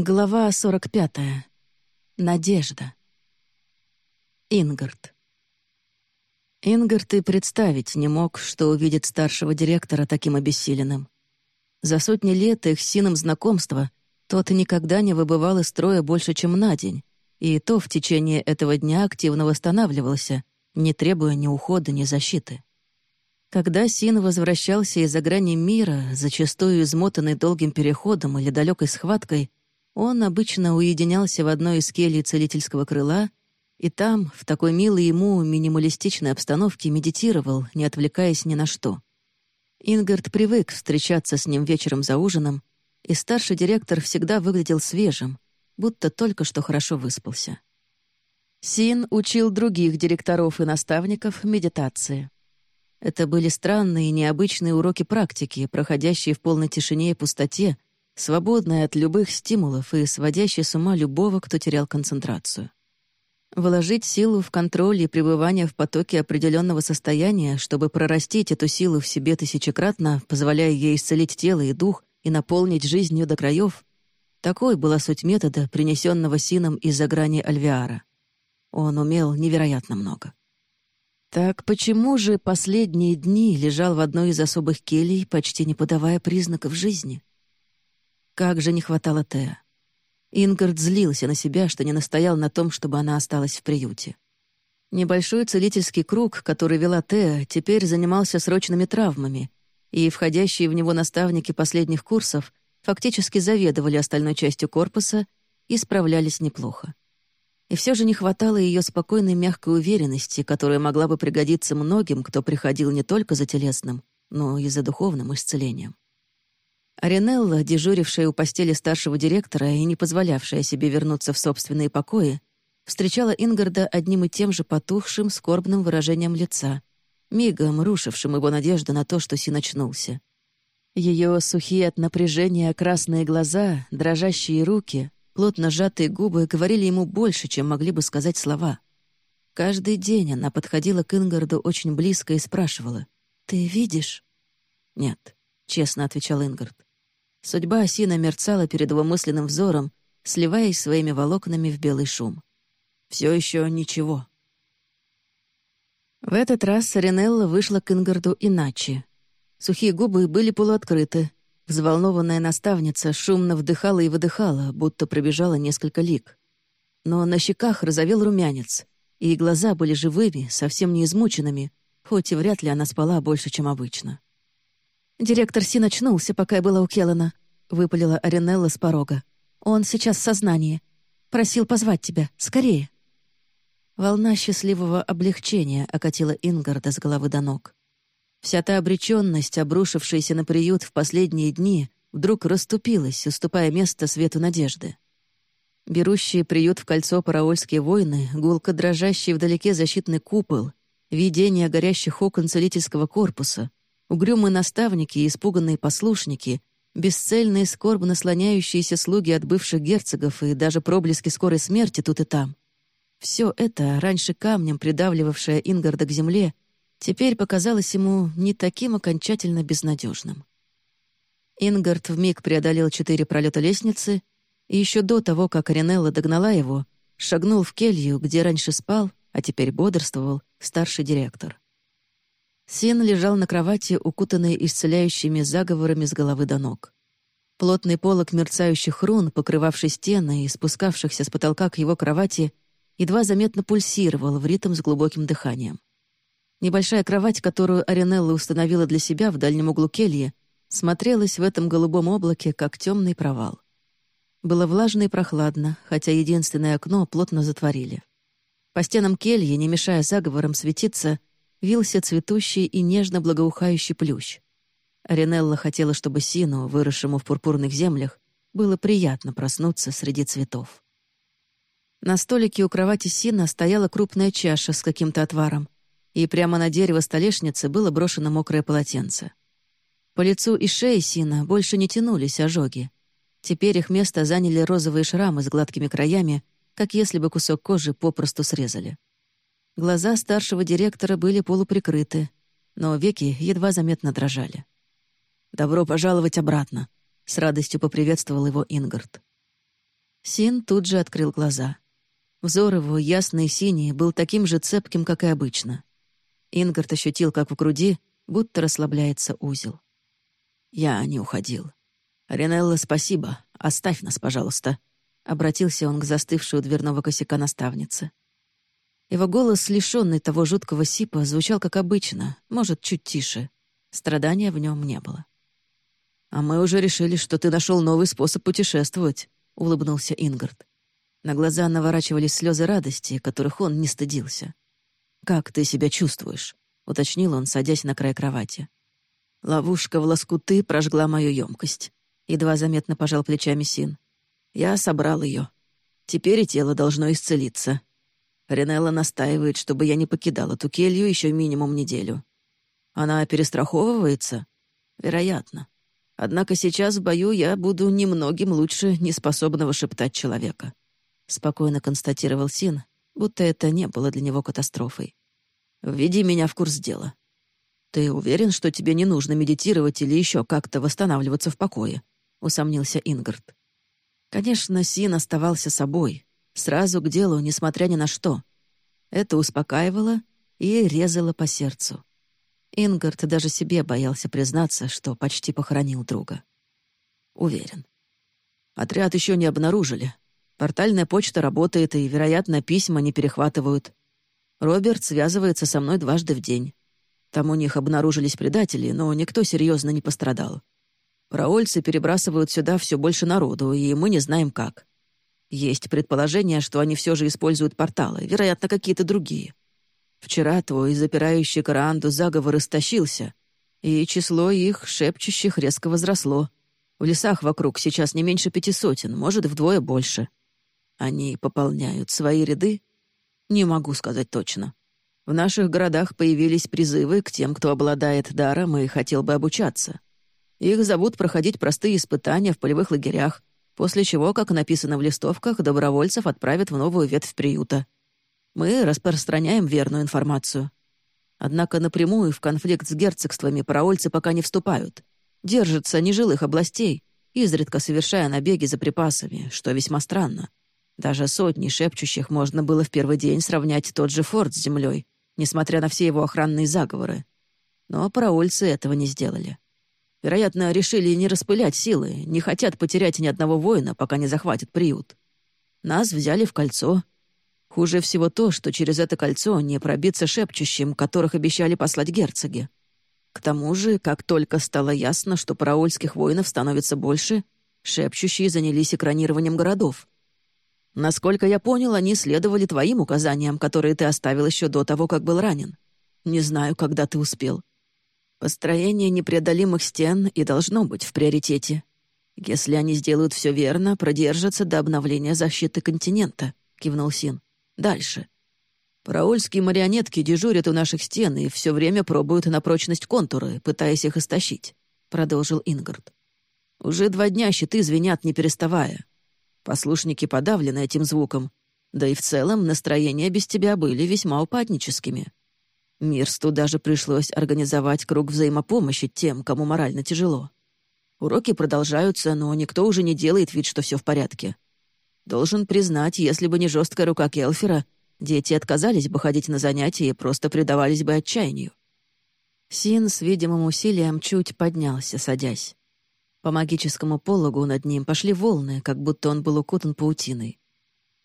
Глава 45. Надежда. Ингард. Ингард и представить не мог, что увидит старшего директора таким обессиленным. За сотни лет их Сином знакомства тот никогда не выбывал из строя больше, чем на день, и то в течение этого дня активно восстанавливался, не требуя ни ухода, ни защиты. Когда Син возвращался из-за грани мира, зачастую измотанный долгим переходом или далекой схваткой, он обычно уединялся в одной из келий целительского крыла и там, в такой милой ему минималистичной обстановке, медитировал, не отвлекаясь ни на что. Ингард привык встречаться с ним вечером за ужином, и старший директор всегда выглядел свежим, будто только что хорошо выспался. Син учил других директоров и наставников медитации. Это были странные и необычные уроки практики, проходящие в полной тишине и пустоте, свободная от любых стимулов и сводящая с ума любого, кто терял концентрацию. Вложить силу в контроль и пребывание в потоке определенного состояния, чтобы прорастить эту силу в себе тысячекратно, позволяя ей исцелить тело и дух и наполнить жизнью до краев, такой была суть метода, принесенного Сином из-за грани Альвиара. Он умел невероятно много. Так почему же последние дни лежал в одной из особых келей, почти не подавая признаков жизни? Как же не хватало Теа. Ингард злился на себя, что не настоял на том, чтобы она осталась в приюте. Небольшой целительский круг, который вела Теа, теперь занимался срочными травмами, и входящие в него наставники последних курсов фактически заведовали остальной частью корпуса и справлялись неплохо. И все же не хватало ее спокойной мягкой уверенности, которая могла бы пригодиться многим, кто приходил не только за телесным, но и за духовным исцелением. Аринелла, дежурившая у постели старшего директора и не позволявшая себе вернуться в собственные покои, встречала Ингарда одним и тем же потухшим, скорбным выражением лица, мигом рушившим его надежду на то, что Син очнулся. Ее сухие от напряжения красные глаза, дрожащие руки, плотно сжатые губы говорили ему больше, чем могли бы сказать слова. Каждый день она подходила к Ингарду очень близко и спрашивала, «Ты видишь?» «Нет», — честно отвечал Ингард. Судьба Осина мерцала перед его мысленным взором, сливаясь своими волокнами в белый шум. Все еще ничего. В этот раз Ринелла вышла к Ингарду иначе. Сухие губы были полуоткрыты. Взволнованная наставница шумно вдыхала и выдыхала, будто пробежала несколько лик. Но на щеках разовел румянец, и глаза были живыми, совсем не измученными, хоть и вряд ли она спала больше, чем обычно. «Директор Син очнулся, пока я была у Келлана», — выпалила Аринелла с порога. «Он сейчас в сознании. Просил позвать тебя. Скорее». Волна счастливого облегчения окатила Ингарда с головы до ног. Вся та обреченность, обрушившаяся на приют в последние дни, вдруг расступилась, уступая место свету надежды. Берущие приют в кольцо параольские воины, гулко дрожащий вдалеке защитный купол, видение горящих окон целительского корпуса, Угрюмые наставники и испуганные послушники, бесцельные скорбно слоняющиеся слуги от бывших герцогов и даже проблески скорой смерти тут и там. Все это, раньше камнем придавливавшее Ингарда к земле, теперь показалось ему не таким окончательно безнадежным. Ингард вмиг преодолел четыре пролета лестницы и еще до того, как Аринелла догнала его, шагнул в келью, где раньше спал, а теперь бодрствовал, старший директор. Син лежал на кровати, укутанный исцеляющими заговорами с головы до ног. Плотный полог мерцающих рун, покрывавший стены и спускавшихся с потолка к его кровати, едва заметно пульсировал в ритм с глубоким дыханием. Небольшая кровать, которую Аринелла установила для себя в дальнем углу кельи, смотрелась в этом голубом облаке, как темный провал. Было влажно и прохладно, хотя единственное окно плотно затворили. По стенам кельи, не мешая заговорам светиться, вился цветущий и нежно благоухающий плющ. Аринелла хотела, чтобы Сину, выросшему в пурпурных землях, было приятно проснуться среди цветов. На столике у кровати Сина стояла крупная чаша с каким-то отваром, и прямо на дерево столешницы было брошено мокрое полотенце. По лицу и шее Сина больше не тянулись ожоги. Теперь их место заняли розовые шрамы с гладкими краями, как если бы кусок кожи попросту срезали. Глаза старшего директора были полуприкрыты, но веки едва заметно дрожали. «Добро пожаловать обратно», — с радостью поприветствовал его Ингард. Син тут же открыл глаза. Взор его, ясный синий, был таким же цепким, как и обычно. Ингард ощутил, как в груди будто расслабляется узел. «Я не уходил. Ренелла, спасибо. Оставь нас, пожалуйста», — обратился он к застывшей у дверного косяка наставнице. Его голос, лишенный того жуткого сипа, звучал как обычно, может, чуть тише. Страдания в нем не было. «А мы уже решили, что ты нашел новый способ путешествовать», — улыбнулся Ингард. На глаза наворачивались слезы радости, которых он не стыдился. «Как ты себя чувствуешь?» — уточнил он, садясь на край кровати. Ловушка в лоскуты прожгла мою емкость. Едва заметно пожал плечами Син. Я собрал ее. Теперь и тело должно исцелиться. Ренелла настаивает, чтобы я не покидал эту келью еще минимум неделю. Она перестраховывается? Вероятно. Однако сейчас в бою я буду немногим лучше неспособного шептать человека. Спокойно констатировал Син, будто это не было для него катастрофой. «Введи меня в курс дела. Ты уверен, что тебе не нужно медитировать или еще как-то восстанавливаться в покое?» — усомнился Ингард. Конечно, Син оставался собой, сразу к делу, несмотря ни на что. Это успокаивало и резало по сердцу. Ингард даже себе боялся признаться, что почти похоронил друга. Уверен. Отряд еще не обнаружили. Портальная почта работает, и, вероятно, письма не перехватывают. Роберт связывается со мной дважды в день. Там у них обнаружились предатели, но никто серьезно не пострадал. Проольцы перебрасывают сюда все больше народу, и мы не знаем как. Есть предположение, что они все же используют порталы, вероятно, какие-то другие. Вчера твой запирающий Караанду заговор истощился, и число их, шепчущих, резко возросло. В лесах вокруг сейчас не меньше пяти сотен, может, вдвое больше. Они пополняют свои ряды? Не могу сказать точно. В наших городах появились призывы к тем, кто обладает даром и хотел бы обучаться. Их зовут проходить простые испытания в полевых лагерях, после чего, как написано в листовках, добровольцев отправят в новую ветвь приюта. Мы распространяем верную информацию. Однако напрямую в конфликт с герцогствами параольцы пока не вступают. Держатся нежилых областей, изредка совершая набеги за припасами, что весьма странно. Даже сотни шепчущих можно было в первый день сравнять тот же форт с землей, несмотря на все его охранные заговоры. Но параольцы этого не сделали. Вероятно, решили не распылять силы, не хотят потерять ни одного воина, пока не захватят приют. Нас взяли в кольцо. Хуже всего то, что через это кольцо не пробиться шепчущим, которых обещали послать герцоги. К тому же, как только стало ясно, что параольских воинов становится больше, шепчущие занялись экранированием городов. Насколько я понял, они следовали твоим указаниям, которые ты оставил еще до того, как был ранен. Не знаю, когда ты успел. Построение непреодолимых стен и должно быть в приоритете. Если они сделают все верно, продержатся до обновления защиты континента», — кивнул Син. «Дальше. Параольские марионетки дежурят у наших стен и все время пробуют на прочность контуры, пытаясь их истощить», — продолжил Ингард. «Уже два дня щиты звенят, не переставая. Послушники подавлены этим звуком, да и в целом настроения без тебя были весьма упадническими. Мирсту даже пришлось организовать круг взаимопомощи тем, кому морально тяжело. Уроки продолжаются, но никто уже не делает вид, что все в порядке. Должен признать, если бы не жесткая рука Келфера, дети отказались бы ходить на занятия и просто предавались бы отчаянию. Син с видимым усилием чуть поднялся, садясь. По магическому пологу над ним пошли волны, как будто он был укутан паутиной.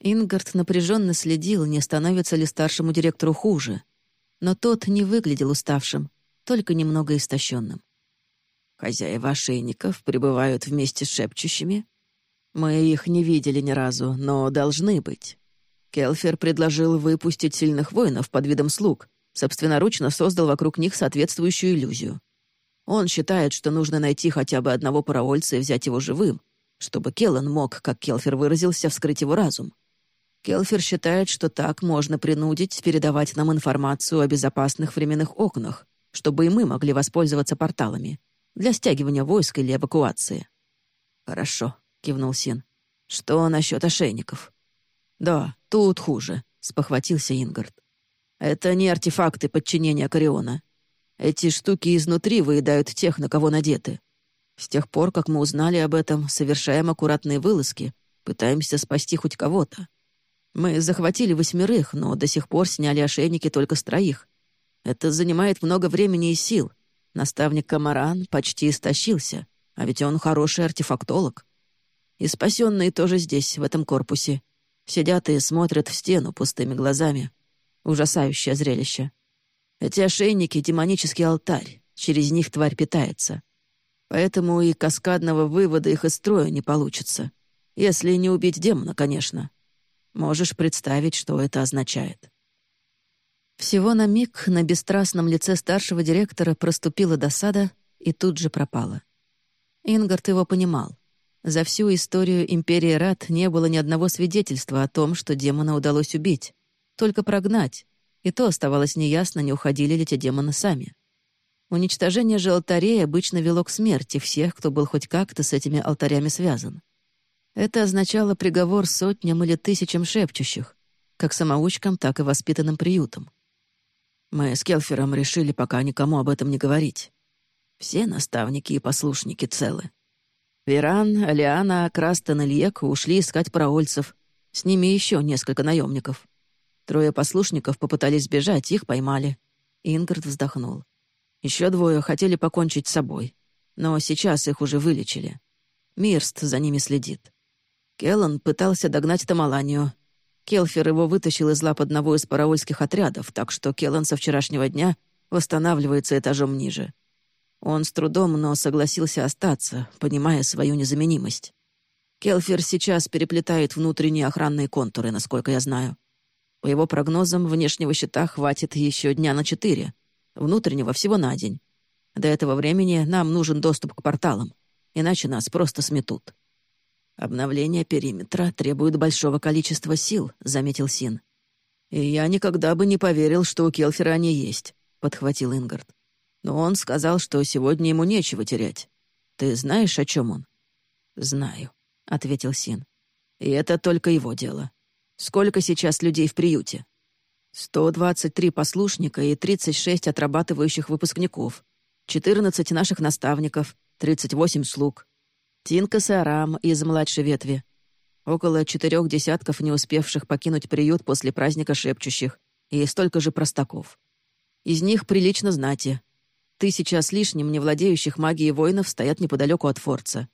Ингард напряженно следил, не становится ли старшему директору хуже — но тот не выглядел уставшим, только немного истощенным. «Хозяева ошейников пребывают вместе с шепчущими. Мы их не видели ни разу, но должны быть. Келфер предложил выпустить сильных воинов под видом слуг, собственноручно создал вокруг них соответствующую иллюзию. Он считает, что нужно найти хотя бы одного паровольца и взять его живым, чтобы Келлан мог, как Келфер выразился, вскрыть его разум. Келфер считает, что так можно принудить передавать нам информацию о безопасных временных окнах, чтобы и мы могли воспользоваться порталами для стягивания войск или эвакуации. «Хорошо», — кивнул Син. «Что насчет ошейников?» «Да, тут хуже», — спохватился Ингард. «Это не артефакты подчинения Кориона. Эти штуки изнутри выедают тех, на кого надеты. С тех пор, как мы узнали об этом, совершаем аккуратные вылазки, Пытаемся спасти хоть кого-то. Мы захватили восьмерых, но до сих пор сняли ошейники только с троих. Это занимает много времени и сил. Наставник Камаран почти истощился, а ведь он хороший артефактолог. И спасенные тоже здесь, в этом корпусе. Сидят и смотрят в стену пустыми глазами. Ужасающее зрелище. Эти ошейники — демонический алтарь. Через них тварь питается. Поэтому и каскадного вывода их из строя не получится. Если не убить демона, конечно. Можешь представить, что это означает. Всего на миг на бесстрастном лице старшего директора проступила досада и тут же пропала. Ингард его понимал. За всю историю Империи Рад не было ни одного свидетельства о том, что демона удалось убить. Только прогнать. И то оставалось неясно, не уходили ли те демоны сами. Уничтожение же алтарей обычно вело к смерти всех, кто был хоть как-то с этими алтарями связан. Это означало приговор сотням или тысячам шепчущих, как самоучкам, так и воспитанным приютам. Мы с Келфером решили пока никому об этом не говорить. Все наставники и послушники целы. Веран, Алиана, Крастен и Льек ушли искать проольцев. С ними еще несколько наемников. Трое послушников попытались сбежать, их поймали. Ингард вздохнул. Еще двое хотели покончить с собой. Но сейчас их уже вылечили. Мирст за ними следит. Келлан пытался догнать Тамаланию. Келфер его вытащил из лап одного из параольских отрядов, так что Келлан со вчерашнего дня восстанавливается этажом ниже. Он с трудом, но согласился остаться, понимая свою незаменимость. Келфер сейчас переплетает внутренние охранные контуры, насколько я знаю. По его прогнозам, внешнего щита хватит еще дня на четыре, внутреннего всего на день. До этого времени нам нужен доступ к порталам, иначе нас просто сметут. «Обновление периметра требует большого количества сил», — заметил Син. «И я никогда бы не поверил, что у Келфера они есть», — подхватил Ингард. Но он сказал, что сегодня ему нечего терять. Ты знаешь, о чем он?» «Знаю», — ответил Син. «И это только его дело. Сколько сейчас людей в приюте?» «123 послушника и 36 отрабатывающих выпускников, 14 наших наставников, 38 слуг, Тинка Сарам из младшей ветви, около четырех десятков не успевших покинуть приют после праздника шепчущих и столько же простаков. Из них прилично знати, Тысяча с лишним не владеющих магией воинов стоят неподалеку от форца.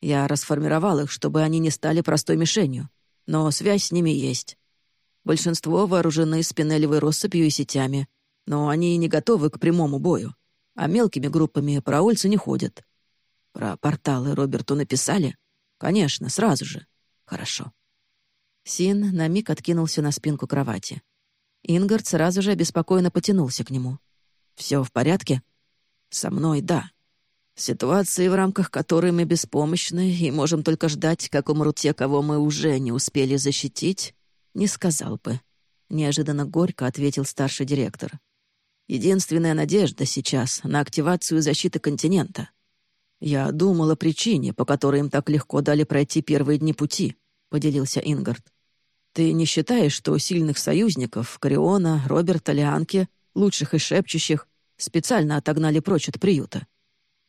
Я расформировал их, чтобы они не стали простой мишенью, но связь с ними есть. Большинство вооружены спинелевой россыпью и сетями, но они не готовы к прямому бою, а мелкими группами проульцы не ходят. Про порталы Роберту написали? Конечно, сразу же. Хорошо. Син на миг откинулся на спинку кровати. Ингард сразу же обеспокоенно потянулся к нему. «Все в порядке?» Со мной — да. Ситуации, в рамках которой мы беспомощны и можем только ждать, как умрут те, кого мы уже не успели защитить, не сказал бы. Неожиданно горько ответил старший директор. Единственная надежда сейчас на активацию защиты континента. Я думал о причине, по которой им так легко дали пройти первые дни пути, поделился Ингард. Ты не считаешь, что сильных союзников, Кориона, Роберта, Лианки, лучших и шепчущих, Специально отогнали прочь от приюта.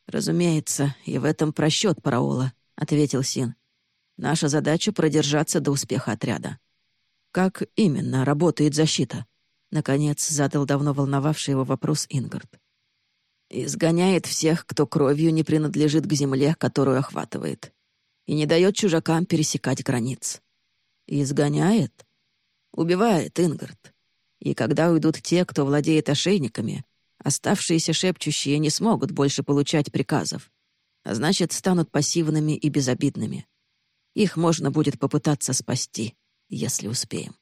«Разумеется, и в этом просчет Параола», — ответил Син. «Наша задача — продержаться до успеха отряда». «Как именно работает защита?» — наконец задал давно волновавший его вопрос Ингард. «Изгоняет всех, кто кровью не принадлежит к земле, которую охватывает, и не дает чужакам пересекать границ». «Изгоняет?» «Убивает, Ингард. И когда уйдут те, кто владеет ошейниками, Оставшиеся шепчущие не смогут больше получать приказов, а значит, станут пассивными и безобидными. Их можно будет попытаться спасти, если успеем.